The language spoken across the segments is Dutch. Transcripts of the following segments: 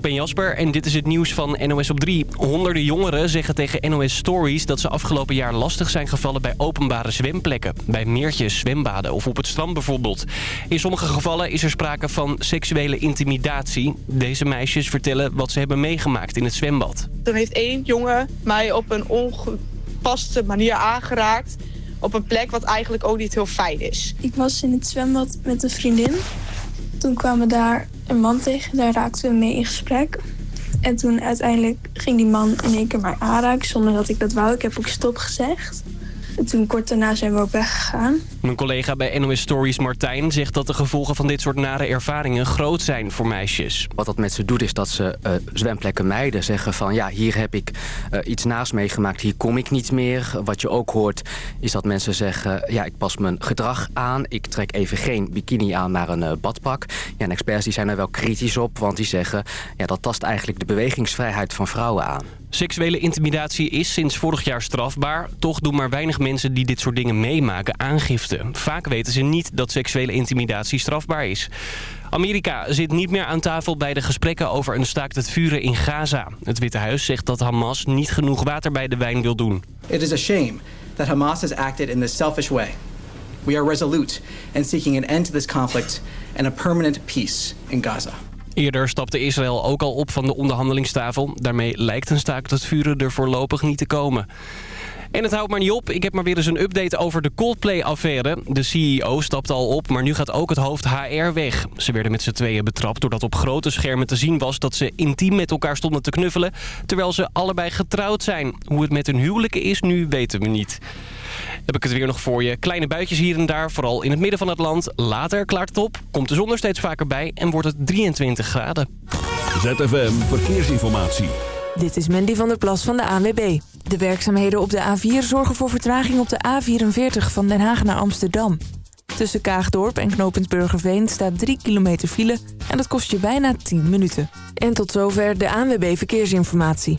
ik ben Jasper en dit is het nieuws van NOS op 3. Honderden jongeren zeggen tegen NOS Stories dat ze afgelopen jaar lastig zijn gevallen bij openbare zwemplekken. Bij meertjes, zwembaden of op het strand bijvoorbeeld. In sommige gevallen is er sprake van seksuele intimidatie. Deze meisjes vertellen wat ze hebben meegemaakt in het zwembad. Toen heeft één jongen mij op een ongepaste manier aangeraakt op een plek wat eigenlijk ook niet heel fijn is. Ik was in het zwembad met een vriendin. Toen kwamen daar een man tegen, daar raakten we mee in gesprek. En toen uiteindelijk ging die man in één keer mij aanraken zonder dat ik dat wou. Ik heb ook stop gezegd. En toen kort daarna zijn we ook weggegaan. Mijn collega bij NOS Stories Martijn zegt dat de gevolgen van dit soort nare ervaringen groot zijn voor meisjes. Wat dat met ze doet is dat ze uh, zwemplekken mijden. Zeggen van ja, hier heb ik uh, iets naast meegemaakt, hier kom ik niet meer. Wat je ook hoort is dat mensen zeggen ja, ik pas mijn gedrag aan. Ik trek even geen bikini aan, maar een uh, badpak. Ja, en experts die zijn er wel kritisch op, want die zeggen ja, dat tast eigenlijk de bewegingsvrijheid van vrouwen aan. Seksuele intimidatie is sinds vorig jaar strafbaar. Toch doen maar weinig mensen die dit soort dingen meemaken aangifte. Vaak weten ze niet dat seksuele intimidatie strafbaar is. Amerika zit niet meer aan tafel bij de gesprekken over een staakt het vuren in Gaza. Het Witte Huis zegt dat Hamas niet genoeg water bij de wijn wil doen. It is a shame that Hamas has acted in this selfish way. We are resolute in seeking an end to this conflict and a permanent peace in Gaza. Eerder stapte Israël ook al op van de onderhandelingstafel. Daarmee lijkt een staakt het vuren er voorlopig niet te komen. En het houdt maar niet op. Ik heb maar weer eens een update over de Coldplay-affaire. De CEO stapte al op, maar nu gaat ook het hoofd HR weg. Ze werden met z'n tweeën betrapt doordat op grote schermen te zien was... dat ze intiem met elkaar stonden te knuffelen... terwijl ze allebei getrouwd zijn. Hoe het met hun huwelijken is nu, weten we niet. Heb ik het weer nog voor je. Kleine buitjes hier en daar, vooral in het midden van het land. Later klaart het op, komt de zon er steeds vaker bij en wordt het 23 graden. ZFM Verkeersinformatie. Dit is Mandy van der Plas van de ANWB. De werkzaamheden op de A4 zorgen voor vertraging op de A44 van Den Haag naar Amsterdam. Tussen Kaagdorp en Knopend Burgerveen staat 3 kilometer file en dat kost je bijna 10 minuten. En tot zover de ANWB Verkeersinformatie.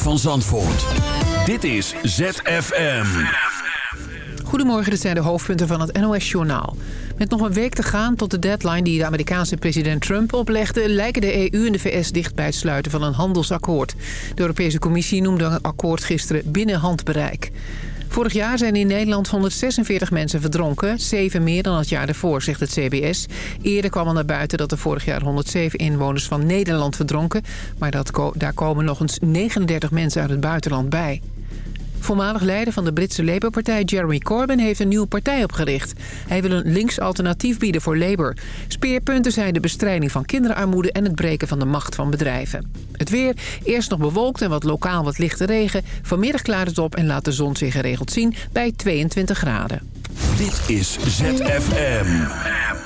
Van Zandvoort. Dit is ZFM. Goedemorgen, dit zijn de hoofdpunten van het NOS-journaal. Met nog een week te gaan tot de deadline die de Amerikaanse president Trump oplegde... lijken de EU en de VS dicht bij het sluiten van een handelsakkoord. De Europese Commissie noemde het akkoord gisteren binnen handbereik. Vorig jaar zijn in Nederland 146 mensen verdronken. Zeven meer dan het jaar ervoor, zegt het CBS. Eerder kwam al naar buiten dat er vorig jaar 107 inwoners van Nederland verdronken. Maar dat, daar komen nog eens 39 mensen uit het buitenland bij. Voormalig leider van de Britse Labour-partij Jeremy Corbyn heeft een nieuwe partij opgericht. Hij wil een links alternatief bieden voor Labour. Speerpunten zijn de bestrijding van kinderarmoede en het breken van de macht van bedrijven. Het weer, eerst nog bewolkt en wat lokaal wat lichte regen. Vanmiddag klaart het op en laat de zon zich geregeld zien bij 22 graden. Dit is ZFM.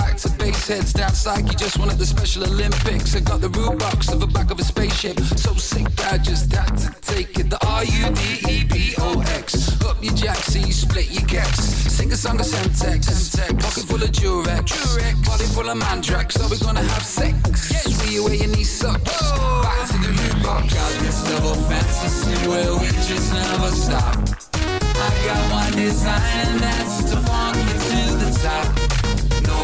heads down psyche. Just won at the Special Olympics. I got the root box of the back of a spaceship. So sick, I just had to take it. The R U D E B O X. Up your jack, see you split your gex. Sing a song of Semtex. Pocket full of Durex. Body full of Mandrax. Are we gonna have sex? See you where your knee sucks. Oh. Back to the root box. Got this double fantasy where we just never stop. I got one design and that's to funk you to the top.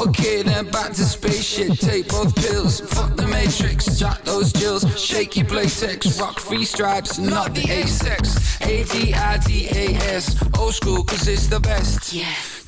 Okay, then back to spaceship. Take both pills. Fuck the matrix. Jack those jills. Shaky playtex. Rock free stripes, not the A-sex. A-D-I-D-A-S. Old school, cause it's the best. Yes.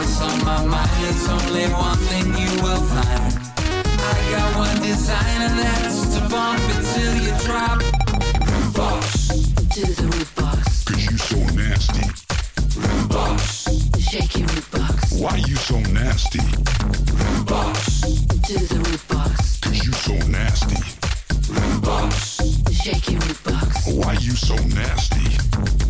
What's on my mind, there's only one thing you will find. I got one design and that's to bump it till you drop. Root box. To the root box. Cause you so nasty. Root box. Shake your root box. Why you so nasty? Root box. To the root box. Cause you so nasty. Root box. Shake your root box. Why you so nasty?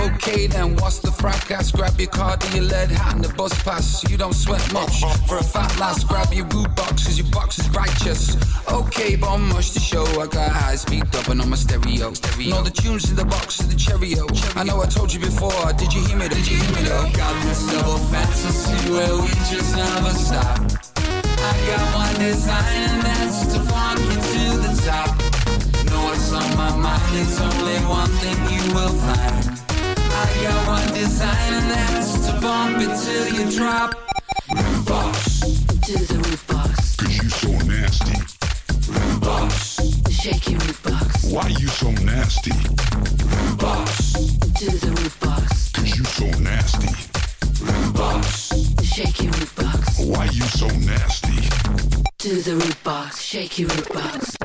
Okay, then what's the fracas? Grab your card and your lead hat and the bus pass. You don't sweat much. For a fat lass, grab your root box, cause your box is righteous. Okay, but I'm much to show. I got high speed dubbing on my stereo. stereo. All the tunes in the box is the chereo. I know I told you before, did you hear me? Did you hear me though? Got this double fantasy where we just never stop. I got one design and that's to funk you to the top. Know what's on my mind, it's only one thing you will find. I got one design and that's to bump it till you drop. Root box. To the root box. Cause you so nasty. Root box. Shake your root box. Why you so nasty? Root box. To the root box. Cause you so nasty. Root box. Shake your root box. Why you so nasty? To the root box. Shake your root box.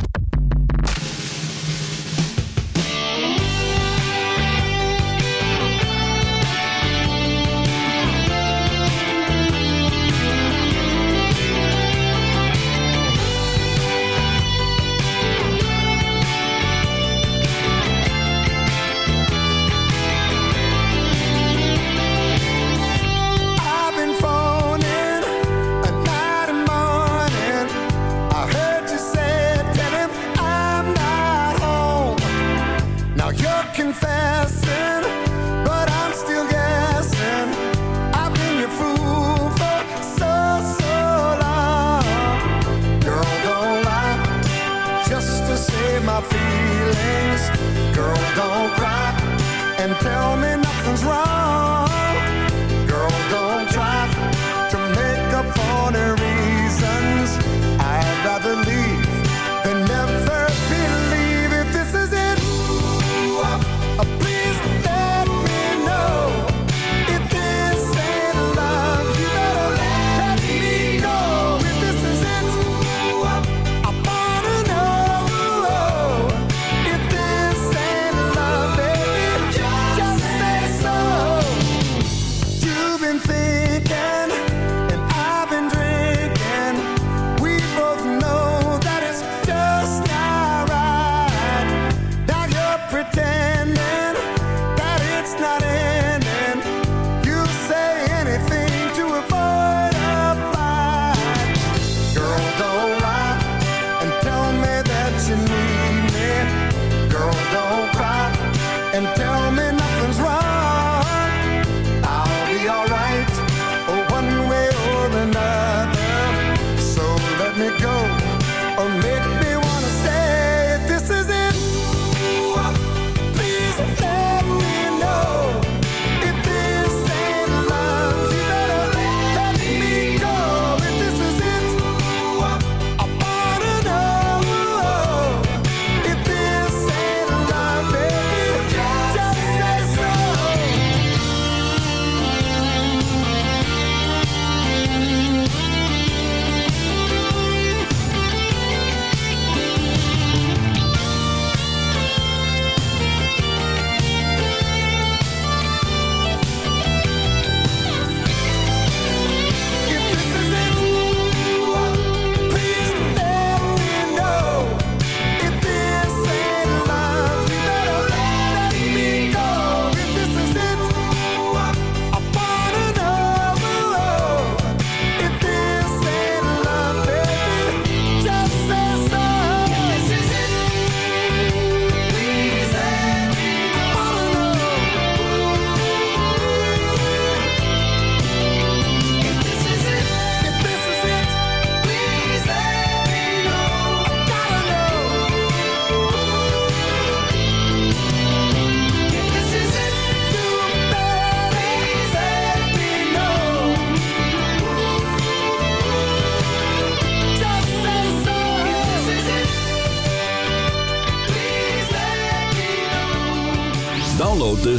Don't cry and tell me nothing's wrong.